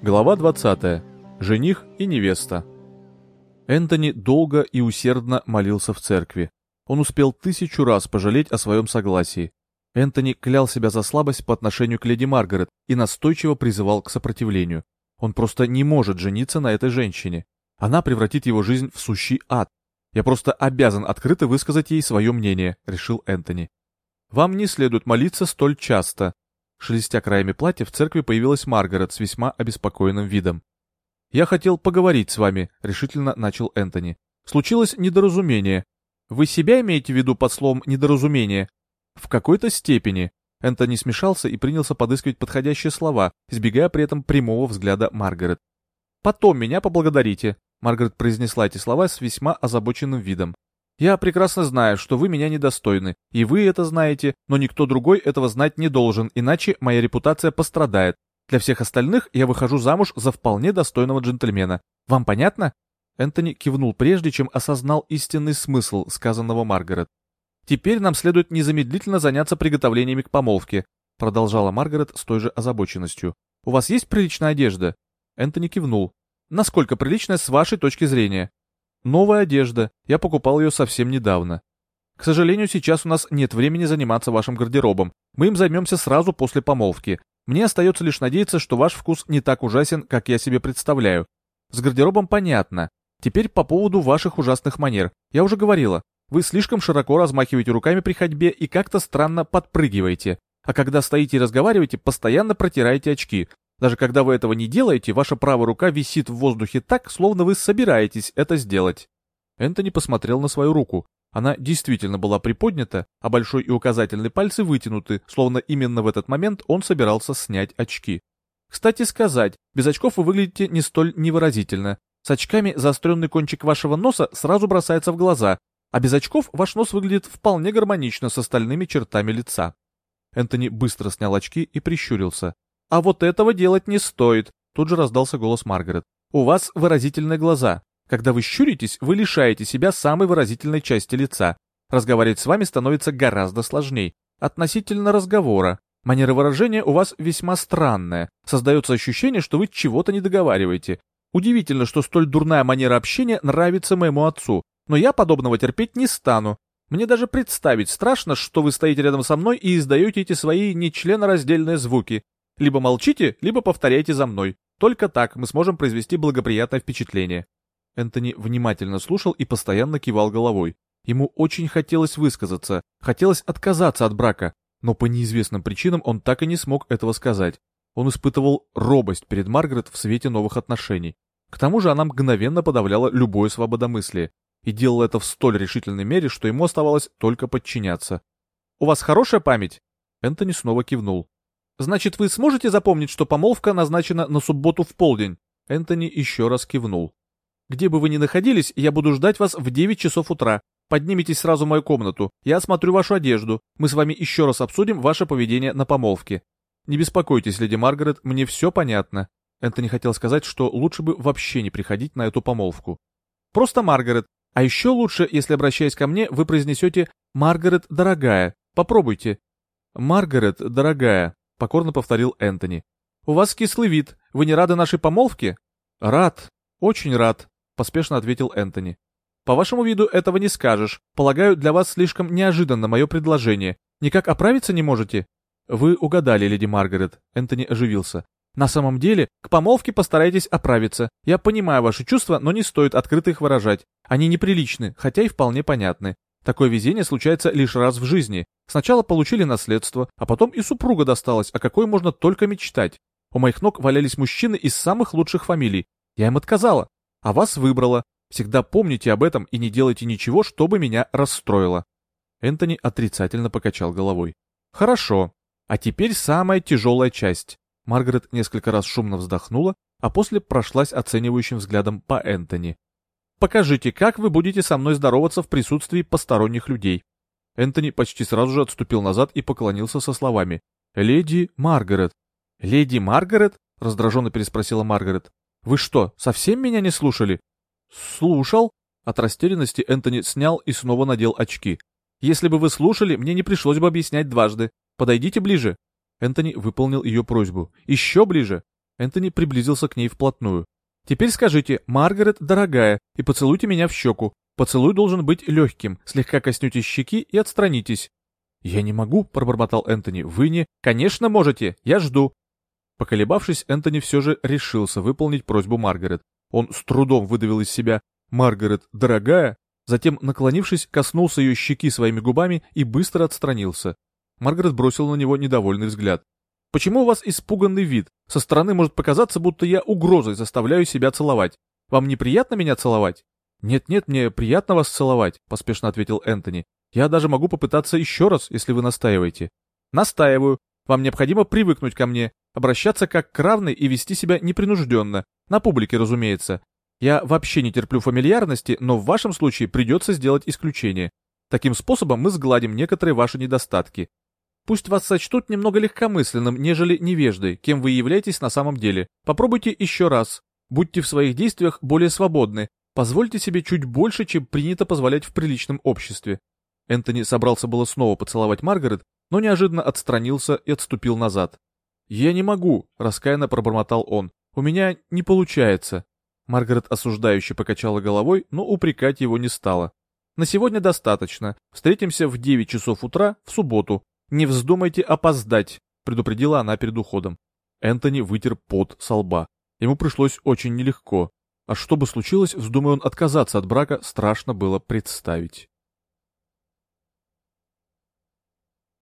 Глава 20. Жених и невеста. Энтони долго и усердно молился в церкви. Он успел тысячу раз пожалеть о своем согласии. Энтони клял себя за слабость по отношению к леди Маргарет и настойчиво призывал к сопротивлению. Он просто не может жениться на этой женщине. Она превратит его жизнь в сущий ад. Я просто обязан открыто высказать ей свое мнение, решил Энтони. Вам не следует молиться столь часто, Шелестя краями платья, в церкви появилась Маргарет с весьма обеспокоенным видом. «Я хотел поговорить с вами», — решительно начал Энтони. «Случилось недоразумение. Вы себя имеете в виду под словом «недоразумение»?» «В какой-то степени». Энтони смешался и принялся подыскивать подходящие слова, избегая при этом прямого взгляда Маргарет. «Потом меня поблагодарите», — Маргарет произнесла эти слова с весьма озабоченным видом. Я прекрасно знаю, что вы меня недостойны, и вы это знаете, но никто другой этого знать не должен, иначе моя репутация пострадает. Для всех остальных я выхожу замуж за вполне достойного джентльмена. Вам понятно?» Энтони кивнул прежде, чем осознал истинный смысл сказанного Маргарет. «Теперь нам следует незамедлительно заняться приготовлениями к помолвке», продолжала Маргарет с той же озабоченностью. «У вас есть приличная одежда?» Энтони кивнул. «Насколько приличная с вашей точки зрения?» Новая одежда, я покупал ее совсем недавно. К сожалению, сейчас у нас нет времени заниматься вашим гардеробом. Мы им займемся сразу после помолвки. Мне остается лишь надеяться, что ваш вкус не так ужасен, как я себе представляю. С гардеробом понятно. Теперь по поводу ваших ужасных манер. Я уже говорила, вы слишком широко размахиваете руками при ходьбе и как-то странно подпрыгиваете. А когда стоите и разговариваете, постоянно протираете очки. Даже когда вы этого не делаете, ваша правая рука висит в воздухе так, словно вы собираетесь это сделать. Энтони посмотрел на свою руку. Она действительно была приподнята, а большой и указательный пальцы вытянуты, словно именно в этот момент он собирался снять очки. Кстати сказать, без очков вы выглядите не столь невыразительно. С очками заостренный кончик вашего носа сразу бросается в глаза, а без очков ваш нос выглядит вполне гармонично с остальными чертами лица. Энтони быстро снял очки и прищурился. «А вот этого делать не стоит», — тут же раздался голос Маргарет. «У вас выразительные глаза. Когда вы щуритесь, вы лишаете себя самой выразительной части лица. Разговаривать с вами становится гораздо сложней. Относительно разговора. Манера выражения у вас весьма странная. Создается ощущение, что вы чего-то не договариваете. Удивительно, что столь дурная манера общения нравится моему отцу, но я подобного терпеть не стану. Мне даже представить страшно, что вы стоите рядом со мной и издаете эти свои нечленораздельные звуки. Либо молчите, либо повторяйте за мной. Только так мы сможем произвести благоприятное впечатление». Энтони внимательно слушал и постоянно кивал головой. Ему очень хотелось высказаться, хотелось отказаться от брака, но по неизвестным причинам он так и не смог этого сказать. Он испытывал робость перед Маргарет в свете новых отношений. К тому же она мгновенно подавляла любое свободомыслие и делала это в столь решительной мере, что ему оставалось только подчиняться. «У вас хорошая память?» Энтони снова кивнул. Значит, вы сможете запомнить, что помолвка назначена на субботу в полдень? Энтони еще раз кивнул. Где бы вы ни находились, я буду ждать вас в 9 часов утра. Поднимитесь сразу в мою комнату. Я осмотрю вашу одежду. Мы с вами еще раз обсудим ваше поведение на помолвке. Не беспокойтесь, леди Маргарет, мне все понятно. Энтони хотел сказать, что лучше бы вообще не приходить на эту помолвку. Просто Маргарет. А еще лучше, если, обращаясь ко мне, вы произнесете «Маргарет, дорогая». Попробуйте. Маргарет, дорогая. — покорно повторил Энтони. «У вас кислый вид. Вы не рады нашей помолвке?» «Рад. Очень рад», — поспешно ответил Энтони. «По вашему виду этого не скажешь. Полагаю, для вас слишком неожиданно мое предложение. Никак оправиться не можете?» «Вы угадали, леди Маргарет», — Энтони оживился. «На самом деле, к помолвке постарайтесь оправиться. Я понимаю ваши чувства, но не стоит открыто их выражать. Они неприличны, хотя и вполне понятны. Такое везение случается лишь раз в жизни. Сначала получили наследство, а потом и супруга досталась, о какой можно только мечтать. У моих ног валялись мужчины из самых лучших фамилий. Я им отказала, а вас выбрала. Всегда помните об этом и не делайте ничего, чтобы меня расстроило. Энтони отрицательно покачал головой. Хорошо. А теперь самая тяжелая часть. Маргарет несколько раз шумно вздохнула, а после прошлась оценивающим взглядом по Энтони. Покажите, как вы будете со мной здороваться в присутствии посторонних людей». Энтони почти сразу же отступил назад и поклонился со словами «Леди Маргарет». «Леди Маргарет?» — раздраженно переспросила Маргарет. «Вы что, совсем меня не слушали?» «Слушал». От растерянности Энтони снял и снова надел очки. «Если бы вы слушали, мне не пришлось бы объяснять дважды. Подойдите ближе». Энтони выполнил ее просьбу. «Еще ближе». Энтони приблизился к ней вплотную. «Теперь скажите, Маргарет, дорогая, и поцелуйте меня в щеку. Поцелуй должен быть легким, слегка коснетесь щеки и отстранитесь». «Я не могу», — пробормотал Энтони. «Вы не...» «Конечно можете, я жду». Поколебавшись, Энтони все же решился выполнить просьбу Маргарет. Он с трудом выдавил из себя «Маргарет, дорогая», затем, наклонившись, коснулся ее щеки своими губами и быстро отстранился. Маргарет бросила на него недовольный взгляд. «Почему у вас испуганный вид? Со стороны может показаться, будто я угрозой заставляю себя целовать. Вам неприятно меня целовать?» «Нет-нет, мне приятно вас целовать», — поспешно ответил Энтони. «Я даже могу попытаться еще раз, если вы настаиваете». «Настаиваю. Вам необходимо привыкнуть ко мне, обращаться как к равной и вести себя непринужденно. На публике, разумеется. Я вообще не терплю фамильярности, но в вашем случае придется сделать исключение. Таким способом мы сгладим некоторые ваши недостатки. Пусть вас сочтут немного легкомысленным, нежели невеждой, кем вы являетесь на самом деле. Попробуйте еще раз. Будьте в своих действиях более свободны. Позвольте себе чуть больше, чем принято позволять в приличном обществе. Энтони собрался было снова поцеловать Маргарет, но неожиданно отстранился и отступил назад. «Я не могу», — раскаянно пробормотал он. «У меня не получается». Маргарет осуждающе покачала головой, но упрекать его не стала. «На сегодня достаточно. Встретимся в 9 часов утра в субботу. Не вздумайте опоздать», — предупредила она перед уходом. Энтони вытер пот со лба. Ему пришлось очень нелегко. А что бы случилось, вздумая он отказаться от брака, страшно было представить.